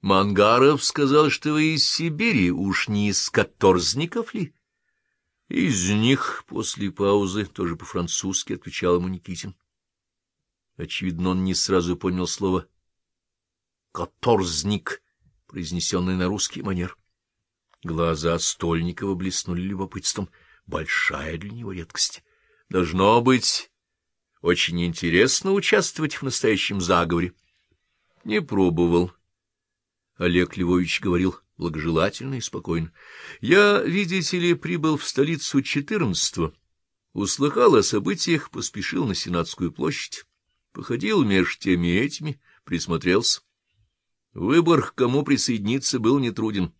— Мангаров сказал, что вы из Сибири, уж не из каторзников ли? — Из них, после паузы, тоже по-французски отвечал ему Никитин. Очевидно, он не сразу понял слово «каторзник», произнесенное на русский манер. Глаза Стольникова блеснули любопытством. Большая для него редкость. Должно быть, очень интересно участвовать в настоящем заговоре. Не пробовал. Олег Львович говорил благожелательно и спокойно. Я, видите ли, прибыл в столицу четырнадцатого. Услыхал о событиях, поспешил на Сенатскую площадь. Походил меж теми этими, присмотрелся. Выбор, к кому присоединиться, был нетруден.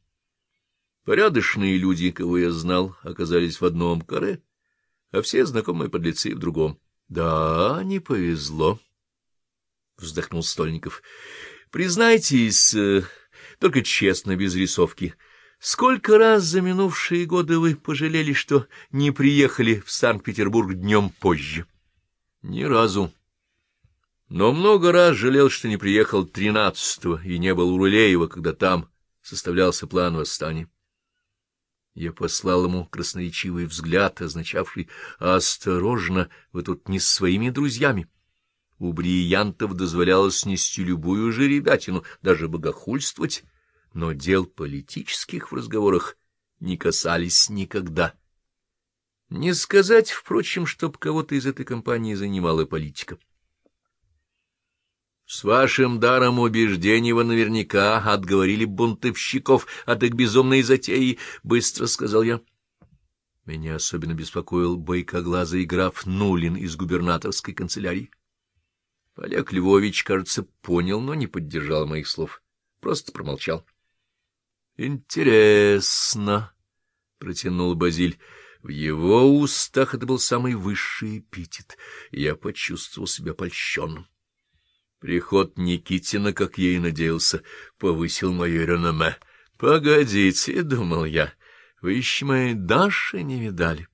Порядочные люди, кого я знал, оказались в одном каре, а все знакомые подлецы в другом. — Да, не повезло, — вздохнул Стольников. — Признайтесь, э, только честно, без рисовки, сколько раз за минувшие годы вы пожалели, что не приехали в Санкт-Петербург днем позже? — Ни разу. Но много раз жалел, что не приехал тринадцатого и не был у Рулеева, когда там составлялся план восстания. Я послал ему красноречивый взгляд, означавший «Осторожно, вы тут не с своими друзьями». У бриллиантов дозволялось снести любую же ребятину, даже богохульствовать, но дел политических в разговорах не касались никогда. Не сказать, впрочем, чтоб кого-то из этой компании занимала политика. С вашим даром убеждений вы наверняка отговорили бунтовщиков от их безумной затеи, — быстро сказал я. Меня особенно беспокоил бойкоглазый граф Нулин из губернаторской канцелярии. Олег Львович, кажется, понял, но не поддержал моих слов. Просто промолчал. — Интересно, — протянул Базиль. В его устах это был самый высший эпитет. Я почувствовал себя польщенным. Приход Никитина, как я и надеялся, повысил мое реноме. — Погодите, — думал я, — вы еще моей Даши не видали.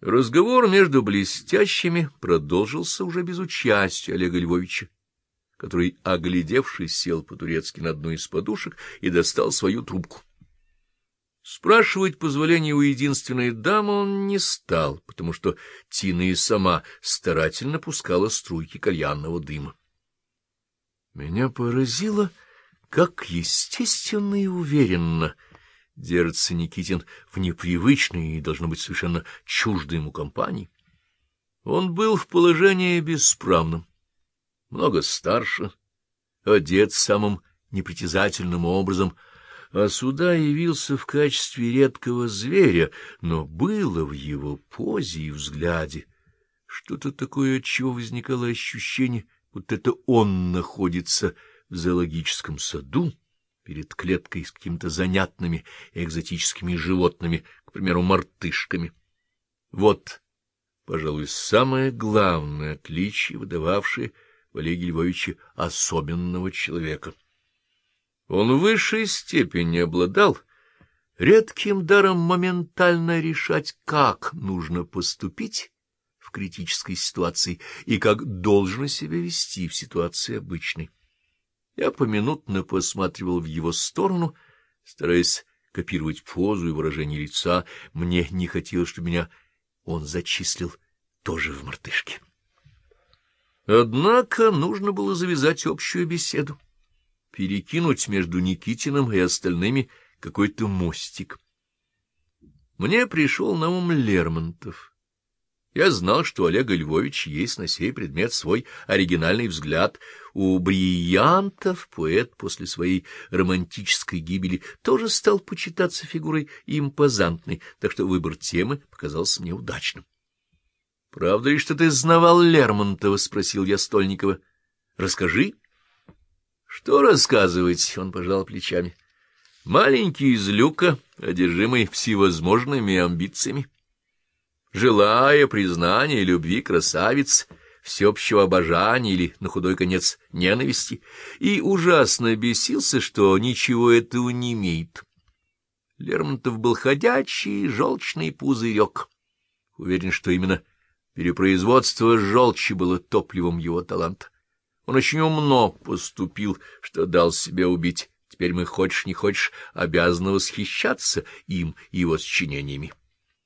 Разговор между блестящими продолжился уже без участия Олега Львовича, который, оглядевшись, сел по-турецки на одну из подушек и достал свою трубку. Спрашивать позволения у единственной дамы он не стал, потому что Тина и сама старательно пускала струйки кальянного дыма. Меня поразило, как естественно и уверенно держится Никитин в непривычной и, должно быть, совершенно чуждой ему компании. Он был в положении бесправным, много старше, одет самым непритязательным образом — а сюда явился в качестве редкого зверя, но было в его позе и взгляде что-то такое, от чего возникало ощущение, будто это он находится в зоологическом саду перед клеткой с какими-то занятными экзотическими животными, к примеру, мартышками. Вот, пожалуй, самое главное отличие, выдававшее в Олеге Львовиче особенного человека — он в высшей степени обладал редким даром моментально решать, как нужно поступить в критической ситуации и как должно себя вести в ситуации обычной. Я поминутно посматривал в его сторону, стараясь копировать позу и выражение лица. Мне не хотелось, чтобы меня он зачислил тоже в мартышке. Однако нужно было завязать общую беседу перекинуть между Никитиным и остальными какой-то мостик. Мне пришел на ум Лермонтов. Я знал, что у Олега Львовича есть на сей предмет свой оригинальный взгляд. У бриллиантов поэт после своей романтической гибели тоже стал почитаться фигурой импозантной, так что выбор темы показался мне удачным. — Правда ли, что ты знавал Лермонтова? — спросил я Стольникова. — Расскажи. — что рассказывать? Он пожал плечами. Маленький из люка, одержимый всевозможными амбициями. Желая признания и любви красавиц, всеобщего обожания или, на худой конец, ненависти, и ужасно бесился, что ничего этого не имеет. Лермонтов был ходячий желчный пузырек. Уверен, что именно перепроизводство желчи было топливом его таланта. Он очень умно поступил, что дал себя убить. Теперь мы, хочешь не хочешь, обязаны восхищаться им и его сочинениями.